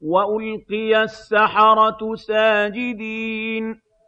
وَأُلْقِيَ السَّحَرَةُ سَاجِدِينَ